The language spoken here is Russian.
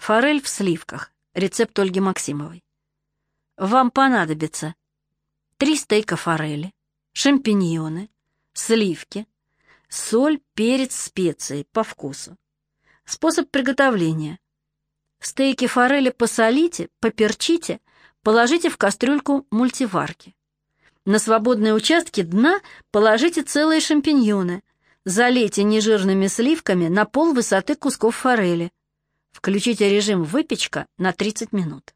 Форель в сливках. Рецепт Ольги Максимовой. Вам понадобится 3 стейка форели, шампиньоны, сливки, соль, перец, специи по вкусу. Способ приготовления. Стейки форели посолите, поперчите, положите в кастрюльку мультиварки. На свободные участки дна положите целые шампиньоны, залейте нежирными сливками на пол высоты кусков форели. Включите режим выпечка на 30 минут.